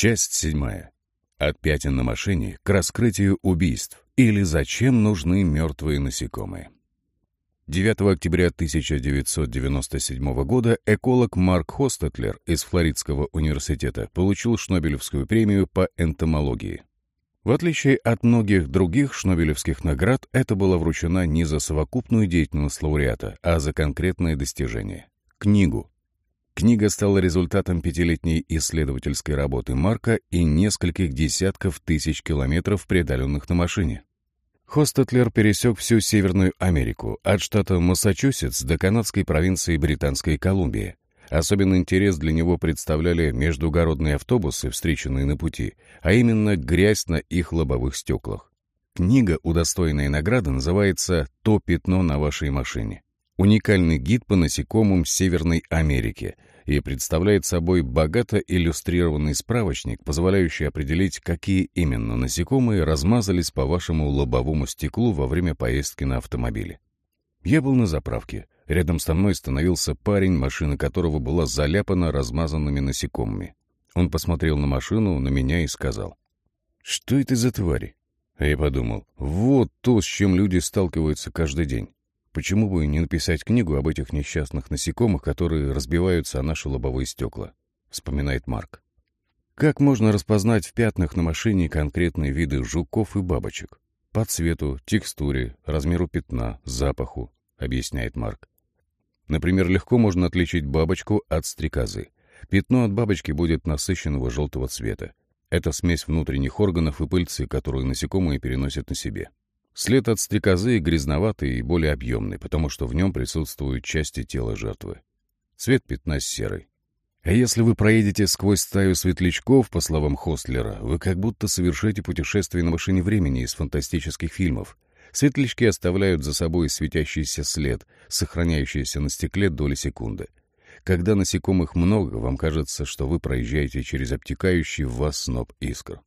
Часть седьмая. От пятен на машине к раскрытию убийств или зачем нужны мертвые насекомые. 9 октября 1997 года эколог Марк Хостетлер из Флоридского университета получил Шнобелевскую премию по энтомологии. В отличие от многих других шнобелевских наград, это была вручена не за совокупную деятельность лауреата, а за конкретное достижение — книгу. Книга стала результатом пятилетней исследовательской работы Марка и нескольких десятков тысяч километров, преодоленных на машине. Хостетлер пересек всю Северную Америку, от штата Массачусетс до канадской провинции Британской Колумбии. Особенный интерес для него представляли междугородные автобусы, встреченные на пути, а именно грязь на их лобовых стеклах. Книга, удостоенная награды, называется «То пятно на вашей машине». Уникальный гид по насекомым Северной Америки — и представляет собой богато иллюстрированный справочник, позволяющий определить, какие именно насекомые размазались по вашему лобовому стеклу во время поездки на автомобиле. Я был на заправке. Рядом со мной становился парень, машина которого была заляпана размазанными насекомыми. Он посмотрел на машину, на меня и сказал, «Что это за твари?» А я подумал, вот то, с чем люди сталкиваются каждый день. Почему бы не написать книгу об этих несчастных насекомых, которые разбиваются о наши лобовые стекла? Вспоминает Марк. Как можно распознать в пятнах на машине конкретные виды жуков и бабочек? По цвету, текстуре, размеру пятна, запаху, объясняет Марк. Например, легко можно отличить бабочку от стрекозы. Пятно от бабочки будет насыщенного желтого цвета. Это смесь внутренних органов и пыльцы, которую насекомые переносят на себе. След от стрекозы грязноватый и более объемный, потому что в нем присутствуют части тела жертвы. Цвет пятна серый. А если вы проедете сквозь стаю светлячков, по словам Хостлера, вы как будто совершаете путешествие на машине времени из фантастических фильмов. Светлячки оставляют за собой светящийся след, сохраняющийся на стекле доли секунды. Когда насекомых много, вам кажется, что вы проезжаете через обтекающий в вас сноп искр.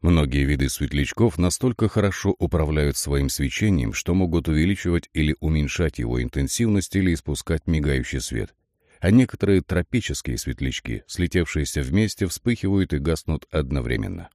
Многие виды светлячков настолько хорошо управляют своим свечением, что могут увеличивать или уменьшать его интенсивность или испускать мигающий свет. А некоторые тропические светлячки, слетевшиеся вместе, вспыхивают и гаснут одновременно.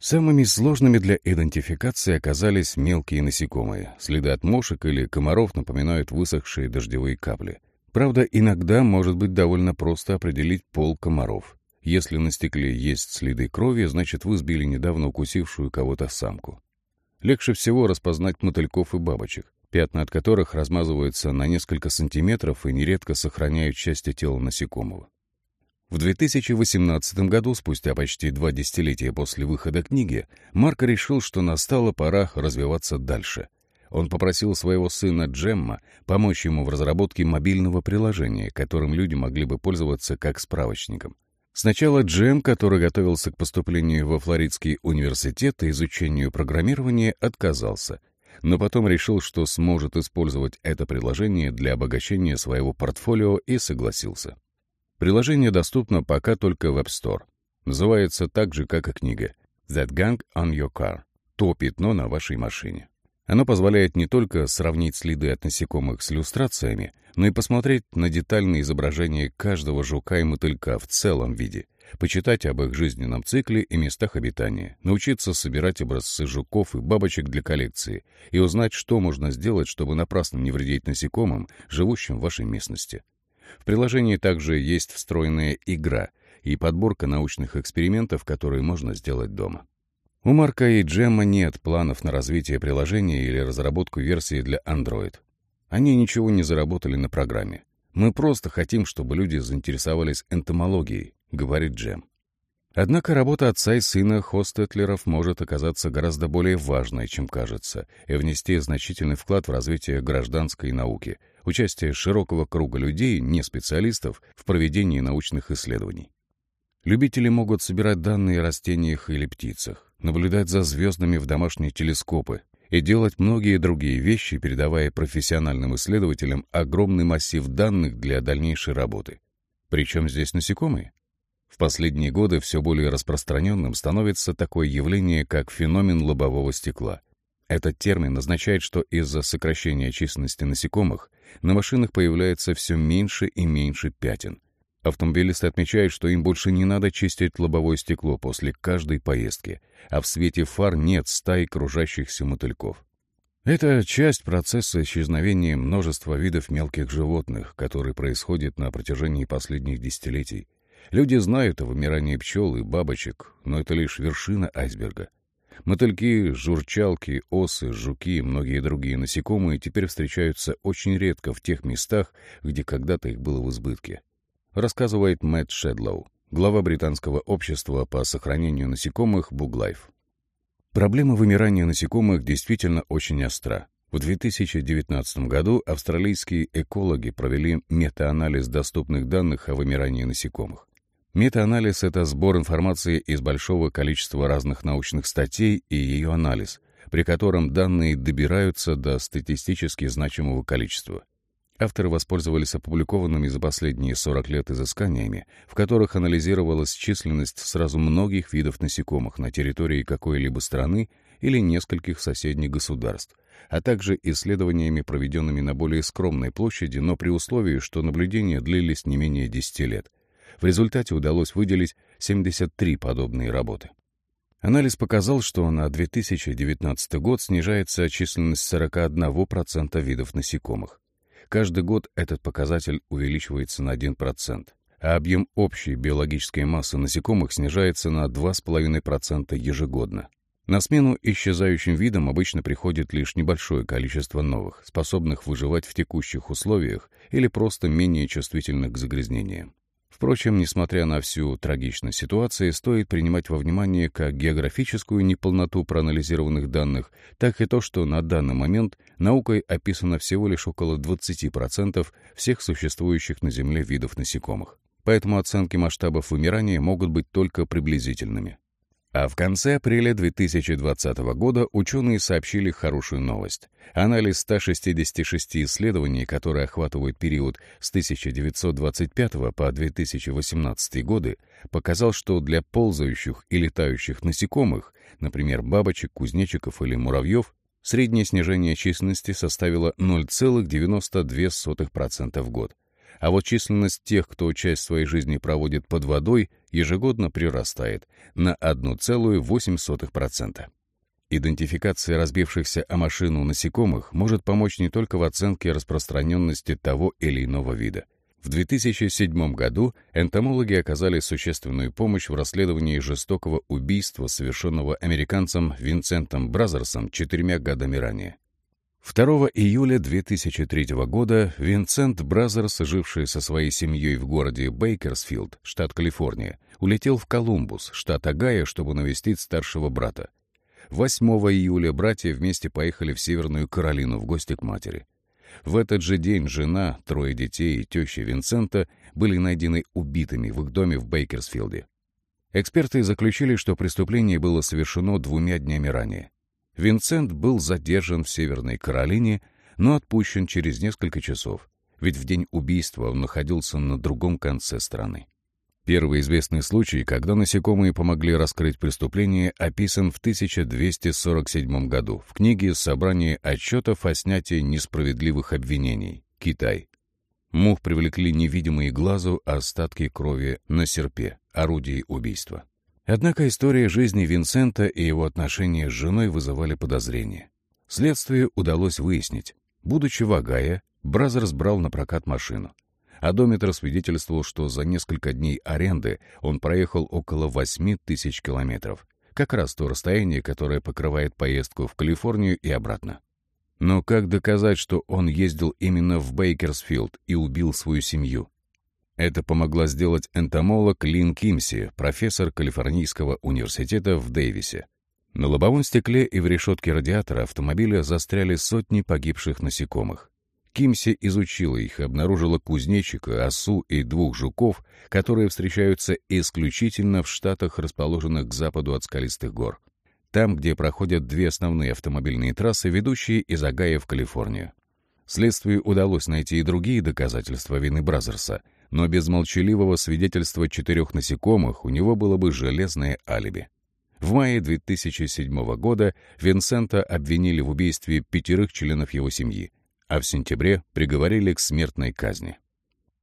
Самыми сложными для идентификации оказались мелкие насекомые. Следы от мошек или комаров напоминают высохшие дождевые капли. Правда, иногда может быть довольно просто определить пол комаров. Если на стекле есть следы крови, значит, вы сбили недавно укусившую кого-то самку. Легче всего распознать мотыльков и бабочек, пятна от которых размазываются на несколько сантиметров и нередко сохраняют части тела насекомого. В 2018 году, спустя почти два десятилетия после выхода книги, Марко решил, что настала пора развиваться дальше. Он попросил своего сына Джемма помочь ему в разработке мобильного приложения, которым люди могли бы пользоваться как справочником. Сначала Джем, который готовился к поступлению во Флоридский университет и изучению программирования, отказался, но потом решил, что сможет использовать это приложение для обогащения своего портфолио и согласился. Приложение доступно пока только в App Store. Называется так же, как и книга «That Gang on Your Car» — «То пятно на вашей машине». Оно позволяет не только сравнить следы от насекомых с иллюстрациями, но и посмотреть на детальные изображения каждого жука и мотылька в целом виде, почитать об их жизненном цикле и местах обитания, научиться собирать образцы жуков и бабочек для коллекции и узнать, что можно сделать, чтобы напрасно не вредить насекомым, живущим в вашей местности. В приложении также есть встроенная игра и подборка научных экспериментов, которые можно сделать дома. У Марка и Джемма нет планов на развитие приложения или разработку версии для Android. Они ничего не заработали на программе. Мы просто хотим, чтобы люди заинтересовались энтомологией, говорит Джем. Однако работа отца и сына Хостетлеров может оказаться гораздо более важной, чем кажется, и внести значительный вклад в развитие гражданской науки, участие широкого круга людей, не специалистов, в проведении научных исследований. Любители могут собирать данные о растениях или птицах, наблюдать за звездами в домашние телескопы и делать многие другие вещи, передавая профессиональным исследователям огромный массив данных для дальнейшей работы. Причем здесь насекомые? В последние годы все более распространенным становится такое явление, как феномен лобового стекла. Этот термин означает, что из-за сокращения численности насекомых на машинах появляется все меньше и меньше пятен. Автомобилисты отмечают, что им больше не надо чистить лобовое стекло после каждой поездки, а в свете фар нет стаи кружащихся мотыльков. Это часть процесса исчезновения множества видов мелких животных, который происходит на протяжении последних десятилетий. Люди знают о вымирании пчел и бабочек, но это лишь вершина айсберга. Мотыльки, журчалки, осы, жуки и многие другие насекомые теперь встречаются очень редко в тех местах, где когда-то их было в избытке рассказывает Мэтт Шедлоу, глава британского общества по сохранению насекомых Буглайф. Проблема вымирания насекомых действительно очень остра. В 2019 году австралийские экологи провели метаанализ доступных данных о вымирании насекомых. Метаанализ — это сбор информации из большого количества разных научных статей и ее анализ, при котором данные добираются до статистически значимого количества. Авторы воспользовались опубликованными за последние 40 лет изысканиями, в которых анализировалась численность сразу многих видов насекомых на территории какой-либо страны или нескольких соседних государств, а также исследованиями, проведенными на более скромной площади, но при условии, что наблюдения длились не менее 10 лет. В результате удалось выделить 73 подобные работы. Анализ показал, что на 2019 год снижается численность 41% видов насекомых. Каждый год этот показатель увеличивается на 1%, а объем общей биологической массы насекомых снижается на 2,5% ежегодно. На смену исчезающим видам обычно приходит лишь небольшое количество новых, способных выживать в текущих условиях или просто менее чувствительных к загрязнениям. Впрочем, несмотря на всю трагичность ситуации, стоит принимать во внимание как географическую неполноту проанализированных данных, так и то, что на данный момент наукой описано всего лишь около 20% всех существующих на Земле видов насекомых. Поэтому оценки масштабов вымирания могут быть только приблизительными. А в конце апреля 2020 года ученые сообщили хорошую новость. Анализ 166 исследований, которые охватывают период с 1925 по 2018 годы, показал, что для ползающих и летающих насекомых, например, бабочек, кузнечиков или муравьев, среднее снижение численности составило 0,92% в год, а вот численность тех, кто часть своей жизни проводит под водой, ежегодно прирастает на 1,8%. Идентификация разбившихся о машину насекомых может помочь не только в оценке распространенности того или иного вида. В 2007 году энтомологи оказали существенную помощь в расследовании жестокого убийства, совершенного американцем Винсентом Бразерсом четырьмя годами ранее. 2 июля 2003 года Винсент Бразерс, живший со своей семьей в городе Бейкерсфилд, штат Калифорния, улетел в Колумбус, штат Огайо, чтобы навестить старшего брата. 8 июля братья вместе поехали в Северную Каролину в гости к матери. В этот же день жена, трое детей и теща Винсента были найдены убитыми в их доме в Бейкерсфилде. Эксперты заключили, что преступление было совершено двумя днями ранее. Винсент был задержан в Северной Каролине, но отпущен через несколько часов, ведь в день убийства он находился на другом конце страны. Первый известный случай, когда насекомые помогли раскрыть преступление, описан в 1247 году в книге «Собрание отчетов о снятии несправедливых обвинений. Китай». Мух привлекли невидимые глазу остатки крови на серпе, орудии убийства. Однако история жизни Винсента и его отношения с женой вызывали подозрения. Следствию удалось выяснить. Будучи в Огайо, Бразерс брал напрокат машину. Одометр свидетельствовал, что за несколько дней аренды он проехал около 8 тысяч километров. Как раз то расстояние, которое покрывает поездку в Калифорнию и обратно. Но как доказать, что он ездил именно в Бейкерсфилд и убил свою семью? Это помогла сделать энтомолог Лин Кимси, профессор Калифорнийского университета в Дэвисе. На лобовом стекле и в решетке радиатора автомобиля застряли сотни погибших насекомых. Кимси изучила их обнаружила кузнечика, осу и двух жуков, которые встречаются исключительно в штатах, расположенных к западу от скалистых гор. Там, где проходят две основные автомобильные трассы, ведущие из Огайо в Калифорнию. Следствию удалось найти и другие доказательства вины Бразерса — но без молчаливого свидетельства четырех насекомых у него было бы железное алиби. В мае 2007 года Винсента обвинили в убийстве пятерых членов его семьи, а в сентябре приговорили к смертной казни.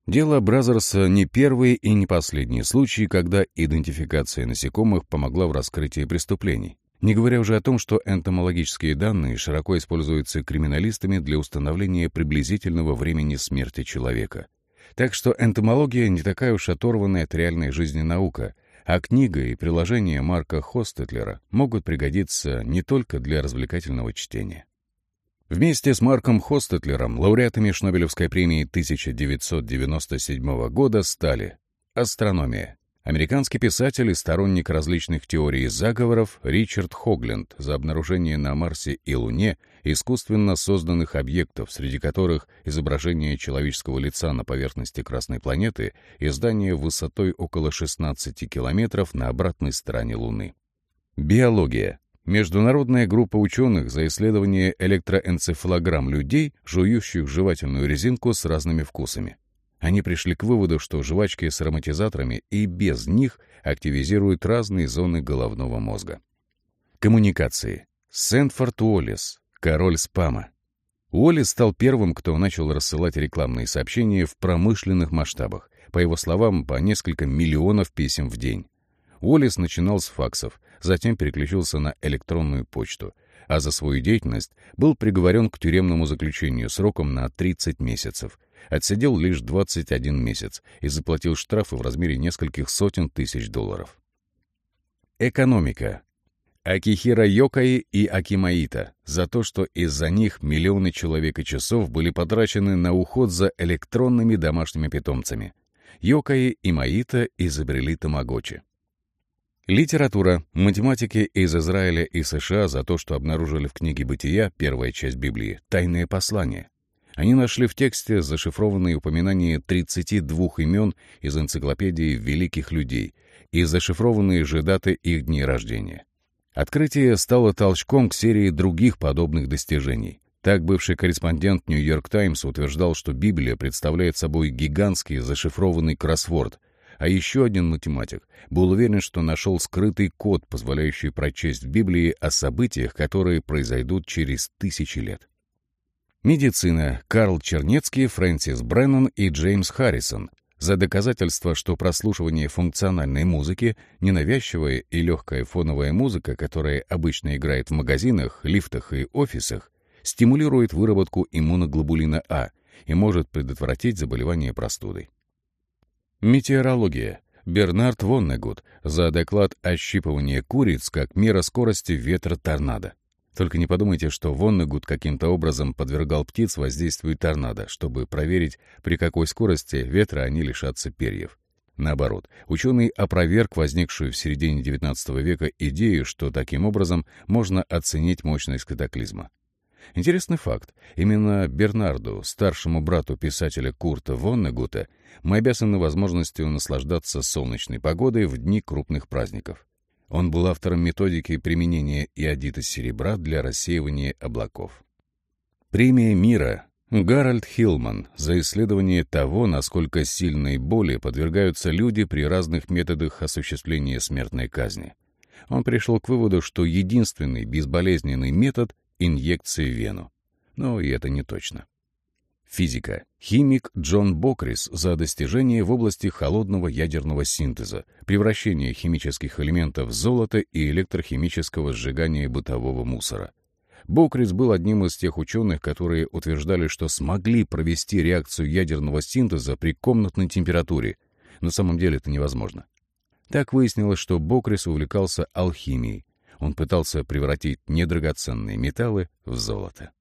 Дело Бразерса не первый и не последний случай, когда идентификация насекомых помогла в раскрытии преступлений. Не говоря уже о том, что энтомологические данные широко используются криминалистами для установления приблизительного времени смерти человека. Так что энтомология не такая уж оторванная от реальной жизни наука, а книга и приложение Марка Хостетлера могут пригодиться не только для развлекательного чтения. Вместе с Марком Хостетлером лауреатами Шнобелевской премии 1997 года стали астрономия, Американский писатель и сторонник различных теорий заговоров Ричард Хогленд за обнаружение на Марсе и Луне искусственно созданных объектов, среди которых изображение человеческого лица на поверхности Красной планеты и здание высотой около 16 километров на обратной стороне Луны. Биология. Международная группа ученых за исследование электроэнцефалограмм людей, жующих жевательную резинку с разными вкусами. Они пришли к выводу, что жвачки с ароматизаторами и без них активизируют разные зоны головного мозга. Коммуникации. Сэнфорд Уоллес, король спама. Уоллес стал первым, кто начал рассылать рекламные сообщения в промышленных масштабах, по его словам, по несколько миллионов писем в день. Уоллес начинал с факсов, затем переключился на электронную почту, а за свою деятельность был приговорен к тюремному заключению сроком на 30 месяцев — Отсидел лишь 21 месяц и заплатил штрафы в размере нескольких сотен тысяч долларов. Экономика. Акихира Йокаи и Акимаита за то, что из-за них миллионы человек и часов были потрачены на уход за электронными домашними питомцами. Йокаи и Маита изобрели тамагочи. Литература. Математики из Израиля и США за то, что обнаружили в книге «Бытия», первая часть Библии, тайное послание. Они нашли в тексте зашифрованные упоминания 32 имен из энциклопедии великих людей и зашифрованные же даты их дней рождения. Открытие стало толчком к серии других подобных достижений. Так бывший корреспондент «Нью-Йорк Таймс» утверждал, что Библия представляет собой гигантский зашифрованный кроссворд, а еще один математик был уверен, что нашел скрытый код, позволяющий прочесть в Библии о событиях, которые произойдут через тысячи лет. Медицина. Карл Чернецкий, Фрэнсис Бреннан и Джеймс Харрисон. За доказательство, что прослушивание функциональной музыки, ненавязчивая и легкая фоновая музыка, которая обычно играет в магазинах, лифтах и офисах, стимулирует выработку иммуноглобулина А и может предотвратить заболевание простудой. Метеорология. Бернард Воннегуд за доклад ощипывания куриц как мера скорости ветра торнадо. Только не подумайте, что Воннегуд каким-то образом подвергал птиц воздействию торнадо, чтобы проверить, при какой скорости ветра они лишатся перьев. Наоборот, ученый опроверг возникшую в середине XIX века идею, что таким образом можно оценить мощность катаклизма. Интересный факт. Именно Бернарду, старшему брату писателя Курта Воннегута, мы обязаны возможностью наслаждаться солнечной погодой в дни крупных праздников. Он был автором методики применения иодита серебра для рассеивания облаков. Премия мира Гарольд Хилман за исследование того, насколько сильной боли подвергаются люди при разных методах осуществления смертной казни. Он пришел к выводу, что единственный безболезненный метод — инъекции в вену. Но и это не точно. Физика. Химик Джон Бокрис за достижение в области холодного ядерного синтеза, превращения химических элементов в золото и электрохимического сжигания бытового мусора. Бокрис был одним из тех ученых, которые утверждали, что смогли провести реакцию ядерного синтеза при комнатной температуре. На самом деле это невозможно. Так выяснилось, что Бокрис увлекался алхимией. Он пытался превратить недрагоценные металлы в золото.